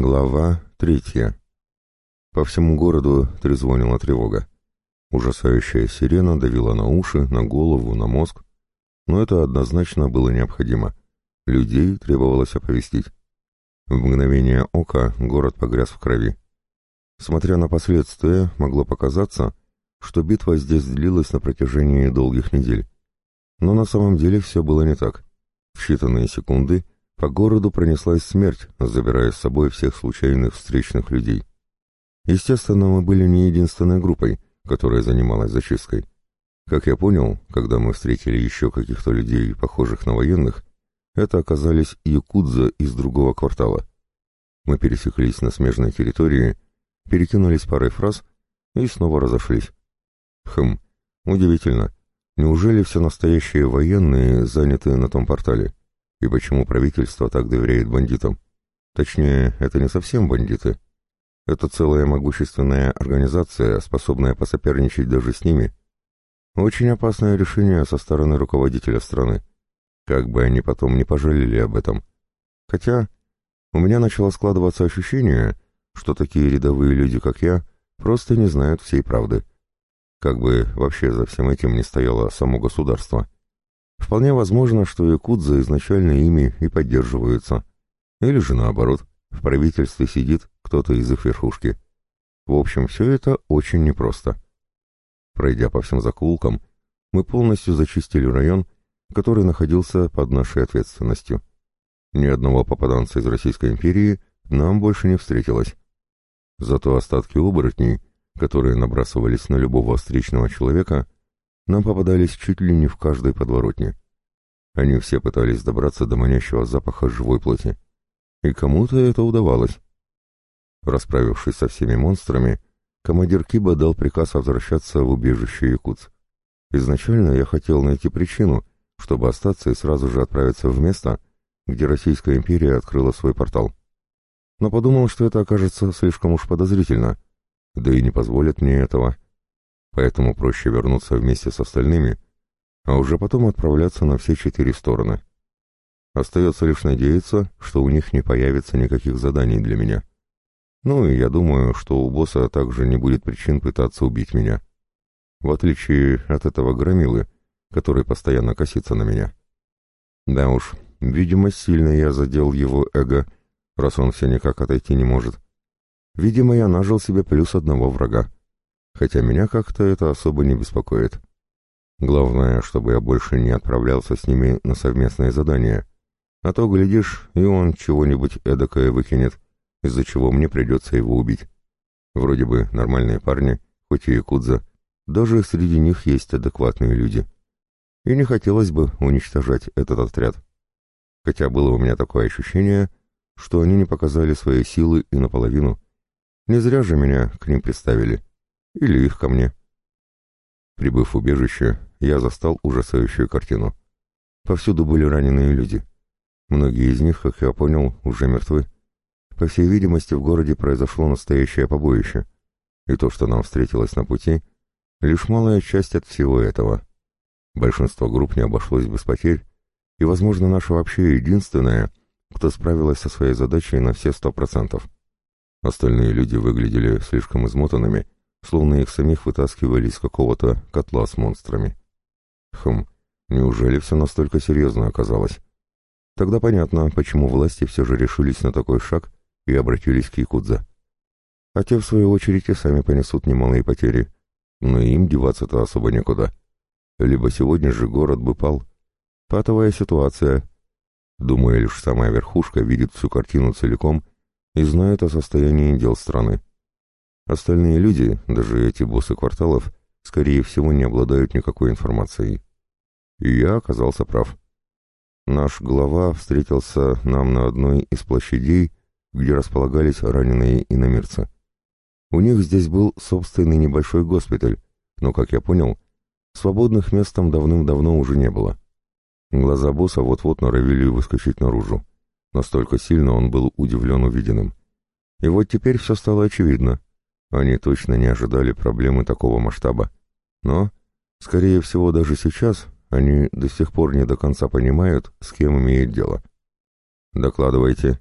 Глава третья. По всему городу трезвонила тревога. Ужасающая сирена давила на уши, на голову, на мозг. Но это однозначно было необходимо. Людей требовалось оповестить. В мгновение ока город погряз в крови. Смотря на последствия, могло показаться, что битва здесь длилась на протяжении долгих недель. Но на самом деле все было не так. В считанные секунды — по городу пронеслась смерть, забирая с собой всех случайных встречных людей. Естественно, мы были не единственной группой, которая занималась зачисткой. Как я понял, когда мы встретили еще каких-то людей, похожих на военных, это оказались якудза из другого квартала. Мы пересеклись на смежной территории, перекинулись парой фраз и снова разошлись. Хм, удивительно. Неужели все настоящие военные заняты на том портале? И почему правительство так доверяет бандитам? Точнее, это не совсем бандиты. Это целая могущественная организация, способная посоперничать даже с ними. Очень опасное решение со стороны руководителя страны. Как бы они потом не пожалели об этом. Хотя у меня начало складываться ощущение, что такие рядовые люди, как я, просто не знают всей правды. Как бы вообще за всем этим не стояло само государство. Вполне возможно, что якудзы изначально ими и поддерживаются. Или же наоборот, в правительстве сидит кто-то из их верхушки. В общем, все это очень непросто. Пройдя по всем закулкам, мы полностью зачистили район, который находился под нашей ответственностью. Ни одного попаданца из Российской империи нам больше не встретилось. Зато остатки оборотней, которые набрасывались на любого встречного человека, нам попадались чуть ли не в каждой подворотне. Они все пытались добраться до манящего запаха живой плоти. И кому-то это удавалось. Расправившись со всеми монстрами, командир Киба дал приказ возвращаться в убежище Якутс. Изначально я хотел найти причину, чтобы остаться и сразу же отправиться в место, где Российская империя открыла свой портал. Но подумал, что это окажется слишком уж подозрительно, да и не позволит мне этого поэтому проще вернуться вместе с остальными, а уже потом отправляться на все четыре стороны. Остается лишь надеяться, что у них не появится никаких заданий для меня. Ну и я думаю, что у босса также не будет причин пытаться убить меня. В отличие от этого громилы, который постоянно косится на меня. Да уж, видимо, сильно я задел его эго, раз он все никак отойти не может. Видимо, я нажил себе плюс одного врага хотя меня как-то это особо не беспокоит. Главное, чтобы я больше не отправлялся с ними на совместные задания, а то, глядишь, и он чего-нибудь эдакое выкинет, из-за чего мне придется его убить. Вроде бы нормальные парни, хоть и якудза, даже среди них есть адекватные люди. И не хотелось бы уничтожать этот отряд. Хотя было у меня такое ощущение, что они не показали своей силы и наполовину. Не зря же меня к ним представили. Или их ко мне. Прибыв в убежище, я застал ужасающую картину. Повсюду были раненые люди. Многие из них, как я понял, уже мертвы. По всей видимости, в городе произошло настоящее побоище. И то, что нам встретилось на пути, лишь малая часть от всего этого. Большинство групп не обошлось без потерь, и, возможно, наша вообще единственная, кто справилась со своей задачей на все сто процентов. Остальные люди выглядели слишком измотанными, словно их самих вытаскивали из какого-то котла с монстрами. Хм, неужели все настолько серьезно оказалось? Тогда понятно, почему власти все же решились на такой шаг и обратились к Якудзе. А те, в свою очередь, и сами понесут немалые потери. Но им деваться-то особо некуда. Либо сегодня же город бы пал. Патовая ситуация. Думаю, лишь самая верхушка видит всю картину целиком и знает о состоянии дел страны. Остальные люди, даже эти боссы кварталов, скорее всего, не обладают никакой информацией. И я оказался прав. Наш глава встретился нам на одной из площадей, где располагались раненые иномирцы. У них здесь был собственный небольшой госпиталь, но, как я понял, свободных мест там давным-давно уже не было. Глаза босса вот-вот норовили выскочить наружу. Настолько сильно он был удивлен увиденным. И вот теперь все стало очевидно. Они точно не ожидали проблемы такого масштаба. Но, скорее всего, даже сейчас они до сих пор не до конца понимают, с кем имеют дело. «Докладывайте».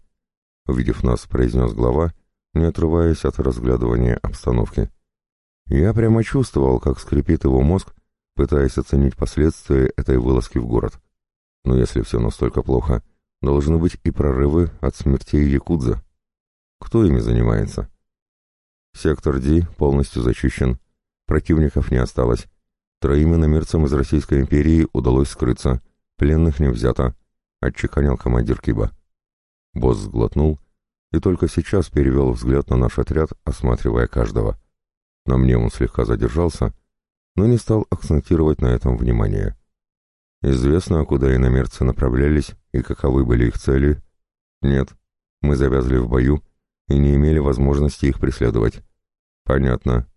увидев нас, произнес глава, не отрываясь от разглядывания обстановки. Я прямо чувствовал, как скрипит его мозг, пытаясь оценить последствия этой вылазки в город. Но если все настолько плохо, должны быть и прорывы от смертей Якудза. Кто ими занимается? Сектор Ди полностью зачищен, противников не осталось. Троим иномерцам из Российской империи удалось скрыться, пленных не взято, отчеканил командир Киба. Босс сглотнул и только сейчас перевел взгляд на наш отряд, осматривая каждого. На мне он слегка задержался, но не стал акцентировать на этом внимание. Известно, куда иномерцы направлялись и каковы были их цели? Нет, мы завязли в бою и не имели возможности их преследовать. Понятно.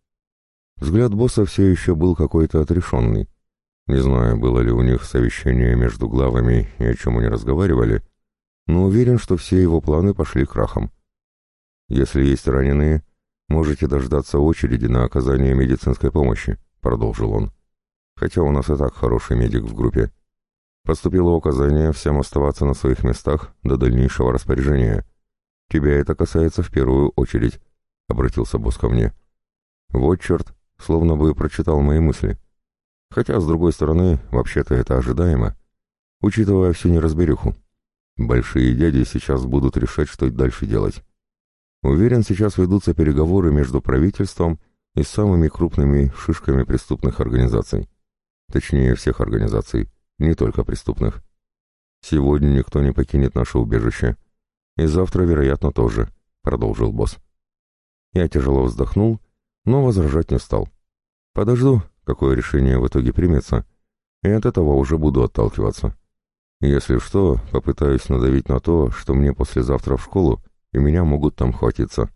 Взгляд босса все еще был какой-то отрешенный. Не знаю, было ли у них совещание между главами и о чем они разговаривали, но уверен, что все его планы пошли крахом. Если есть раненые, можете дождаться очереди на оказание медицинской помощи, продолжил он. Хотя у нас и так хороший медик в группе. Поступило указание всем оставаться на своих местах до дальнейшего распоряжения. Тебя это касается в первую очередь, — обратился босс ко мне. Вот черт, словно бы прочитал мои мысли. Хотя, с другой стороны, вообще-то это ожидаемо, учитывая всю неразбериху. Большие дяди сейчас будут решать, что дальше делать. Уверен, сейчас ведутся переговоры между правительством и самыми крупными шишками преступных организаций. Точнее, всех организаций не только преступных. Сегодня никто не покинет наше убежище. И завтра, вероятно, тоже, — продолжил босс. Я тяжело вздохнул, но возражать не стал. Подожду, какое решение в итоге примется, и от этого уже буду отталкиваться. Если что, попытаюсь надавить на то, что мне послезавтра в школу, и меня могут там хватиться.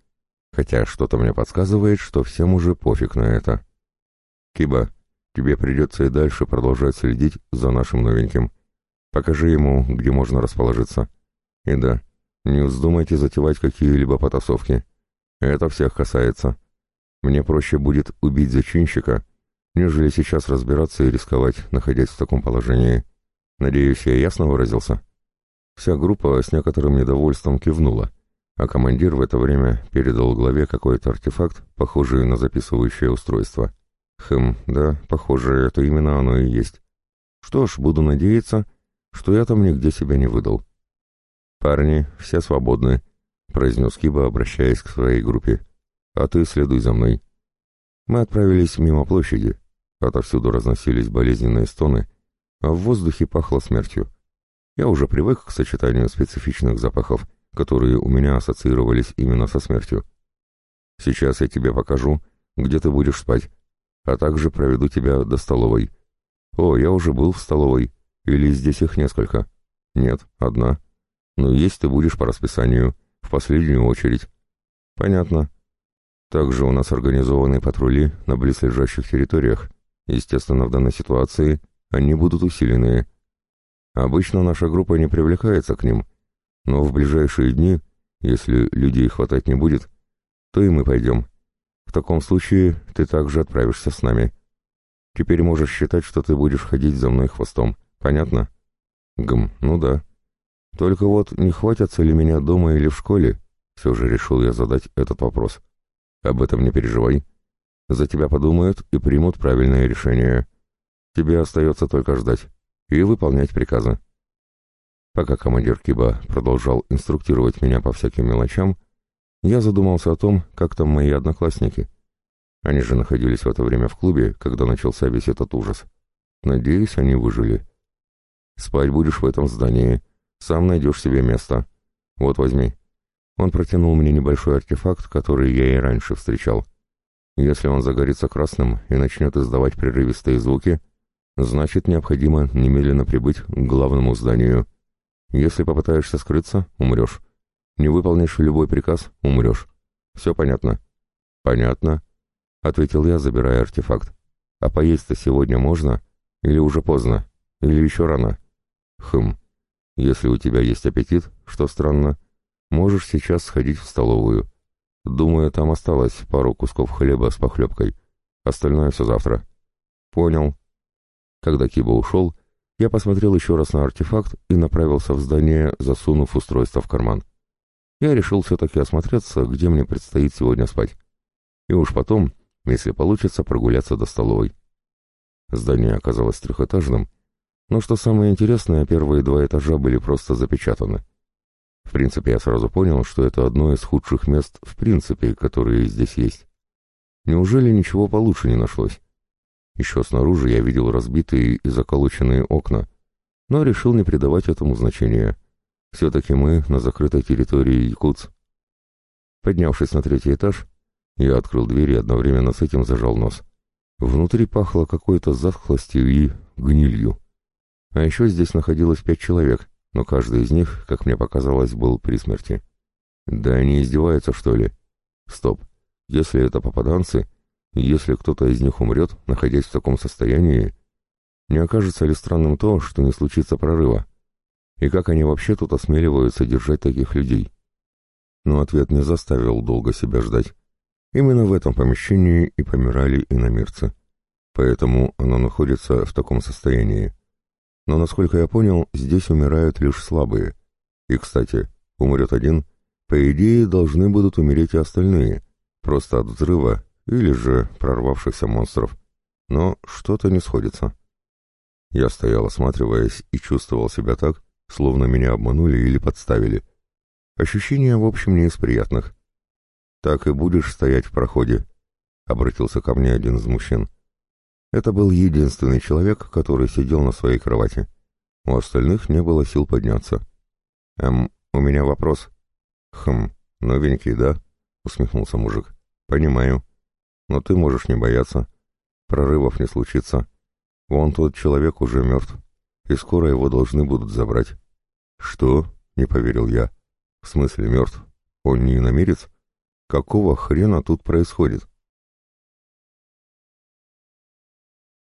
Хотя что-то мне подсказывает, что всем уже пофиг на это. Киба, Тебе придется и дальше продолжать следить за нашим новеньким. Покажи ему, где можно расположиться. И да, не вздумайте затевать какие-либо потасовки. Это всех касается. Мне проще будет убить зачинщика, нежели сейчас разбираться и рисковать, находясь в таком положении. Надеюсь, я ясно выразился?» Вся группа с некоторым недовольством кивнула, а командир в это время передал главе какой-то артефакт, похожий на записывающее устройство. Хм, да, похоже, это именно оно и есть. Что ж, буду надеяться, что я там нигде себя не выдал. «Парни, все свободны», — произнес Киба, обращаясь к своей группе. «А ты следуй за мной». Мы отправились мимо площади. Отовсюду разносились болезненные стоны, а в воздухе пахло смертью. Я уже привык к сочетанию специфичных запахов, которые у меня ассоциировались именно со смертью. «Сейчас я тебе покажу, где ты будешь спать», а также проведу тебя до столовой. О, я уже был в столовой. Или здесь их несколько? Нет, одна. Но есть ты будешь по расписанию, в последнюю очередь. Понятно. Также у нас организованы патрули на близлежащих территориях. Естественно, в данной ситуации они будут усиленные. Обычно наша группа не привлекается к ним, но в ближайшие дни, если людей хватать не будет, то и мы пойдем. В таком случае ты также отправишься с нами. Теперь можешь считать, что ты будешь ходить за мной хвостом. Понятно? Гм, ну да. Только вот не хватятся ли меня дома или в школе? Все же решил я задать этот вопрос. Об этом не переживай. За тебя подумают и примут правильное решение. Тебе остается только ждать и выполнять приказы. Пока командир Киба продолжал инструктировать меня по всяким мелочам, я задумался о том, как там мои одноклассники. Они же находились в это время в клубе, когда начался весь этот ужас. Надеюсь, они выжили. Спать будешь в этом здании. Сам найдешь себе место. Вот возьми. Он протянул мне небольшой артефакт, который я и раньше встречал. Если он загорится красным и начнет издавать прерывистые звуки, значит, необходимо немедленно прибыть к главному зданию. Если попытаешься скрыться, умрешь. Не выполнишь любой приказ — умрешь. Все понятно?» «Понятно», — ответил я, забирая артефакт. «А поесть-то сегодня можно? Или уже поздно? Или еще рано?» «Хм, если у тебя есть аппетит, что странно, можешь сейчас сходить в столовую. Думаю, там осталось пару кусков хлеба с похлебкой. Остальное все завтра». «Понял». Когда Киба ушел, я посмотрел еще раз на артефакт и направился в здание, засунув устройство в карман. я решил все-таки осмотреться, где мне предстоит сегодня спать. И уж потом, если получится, прогуляться до столовой. Здание оказалось трехэтажным, но что самое интересное, первые два этажа были просто запечатаны. В принципе, я сразу понял, что это одно из худших мест в принципе, которые здесь есть. Неужели ничего получше не нашлось? Еще снаружи я видел разбитые и заколоченные окна, но решил не придавать этому значения. Все-таки мы на закрытой территории Якутс. Поднявшись на третий этаж, я открыл дверь и одновременно с этим зажал нос. Внутри пахло какой-то затхлостью и гнилью. А еще здесь находилось пять человек, но каждый из них, как мне показалось, был при смерти. Да они издеваются, что ли? Стоп. Если это попаданцы, если кто-то из них умрет, находясь в таком состоянии, не окажется ли странным то, что не случится прорыва? И как они вообще тут осмеливаются держать таких людей? Но ответ не заставил долго себя ждать. Именно в этом помещении и помирали иномирцы. Поэтому оно находится в таком состоянии. Но, насколько я понял, здесь умирают лишь слабые. И, кстати, умрет один, по идее, должны будут умереть и остальные, просто от взрыва или же прорвавшихся монстров. Но что-то не сходится. Я стоял, осматриваясь, и чувствовал себя так, словно меня обманули или подставили. Ощущения, в общем, не из приятных. «Так и будешь стоять в проходе», — обратился ко мне один из мужчин. Это был единственный человек, который сидел на своей кровати. У остальных не было сил подняться. «Эм, у меня вопрос». «Хм, новенький, да?» — усмехнулся мужик. «Понимаю. Но ты можешь не бояться. Прорывов не случится. Вон тот человек уже мертв, и скоро его должны будут забрать». «Что?» — не поверил я. «В смысле мертв? Он не иномерец? Какого хрена тут происходит?»